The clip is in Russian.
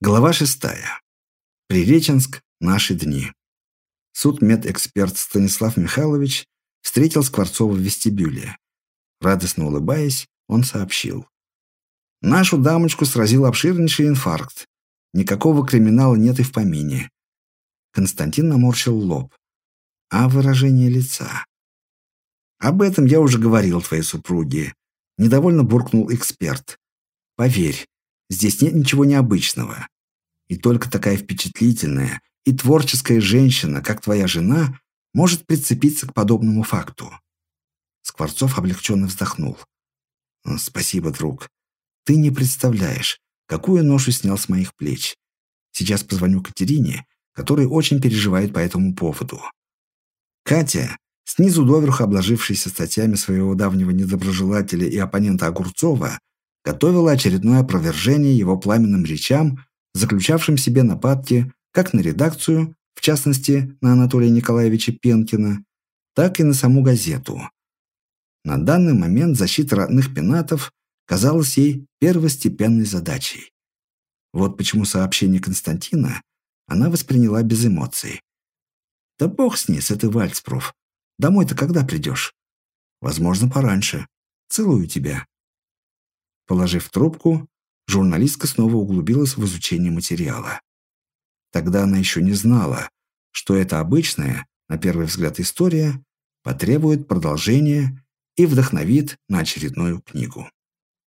Глава шестая. Приреченск. Наши дни. Судмедэксперт Станислав Михайлович встретил Скворцова в вестибюле. Радостно улыбаясь, он сообщил. «Нашу дамочку сразил обширнейший инфаркт. Никакого криминала нет и в помине». Константин наморщил лоб. «А выражение лица?» «Об этом я уже говорил твоей супруге», — недовольно буркнул эксперт. «Поверь, Здесь нет ничего необычного. И только такая впечатлительная и творческая женщина, как твоя жена, может прицепиться к подобному факту. Скворцов облегченно вздохнул. «Спасибо, друг. Ты не представляешь, какую ношу снял с моих плеч. Сейчас позвоню Катерине, которая очень переживает по этому поводу». Катя, снизу доверху обложившаяся статьями своего давнего недоброжелателя и оппонента Огурцова, готовила очередное опровержение его пламенным речам, заключавшим в себе нападки как на редакцию, в частности, на Анатолия Николаевича Пенкина, так и на саму газету. На данный момент защита родных пенатов казалась ей первостепенной задачей. Вот почему сообщение Константина она восприняла без эмоций. «Да бог с ней, с этой Вальцпруф. Домой-то когда придешь?» «Возможно, пораньше. Целую тебя». Положив трубку, журналистка снова углубилась в изучение материала. Тогда она еще не знала, что эта обычная, на первый взгляд, история потребует продолжения и вдохновит на очередную книгу.